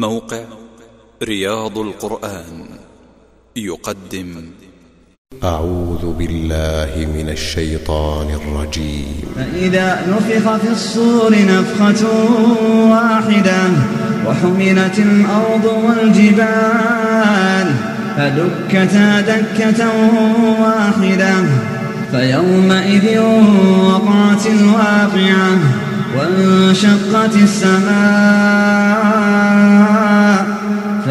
موقع رياض القرآن يقدم. أعوذ بالله من الشيطان الرجيم. فإذا نفخ في الصور نفخة واحدة وحملت الأرض والجبال فدكتا دكة واحدة فيومئذ وقعت الواقعة وانشقت السماء.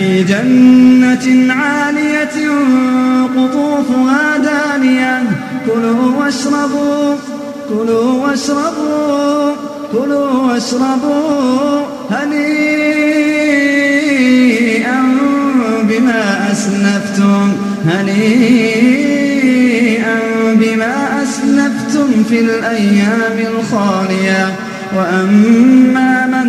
في جنة عالية قطوفها دانية. كلوا واشربوا كلوا واشربوا كلوا واشربوا هنيئا بما أسلفتم هنيئا بما أسلفتم في الأيام الخالية. وأما من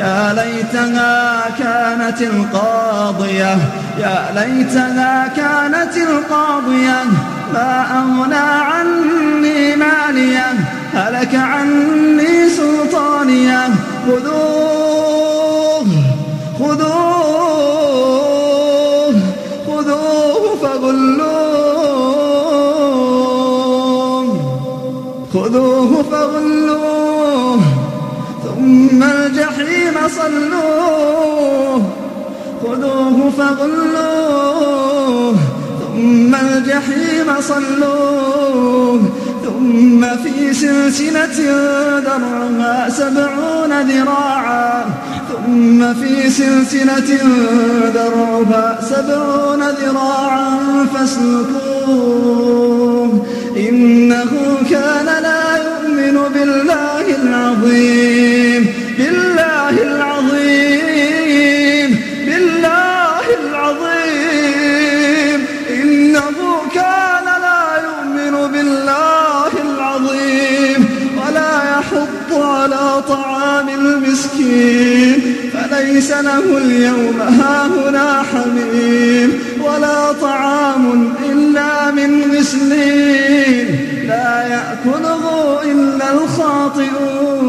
يا ليتها كانت القاضية يا ليتها كانت القاضية. ما أغنى عني مالية هلك عني سلطانية. خذوه خذوه خذوه فغلوه خذوه فغلوه. ثم الجحيم صلوه. خذوه فغلوه. ثم الجحيم صلوه. ثم في سلسلة درعها سبعون ذراعا. ثم في سلسلة درعها سبعون ذراعا فاسلكوه. إنه كان لا يؤمن بالله العظيم. بالله العظيم بالله العظيم. إنه كان لا يؤمن بالله العظيم ولا يحض على طعام المسكين. فليس له اليوم هاهنا حميم ولا طعام إلا من غسلين لا يأكله إلا الخاطئون.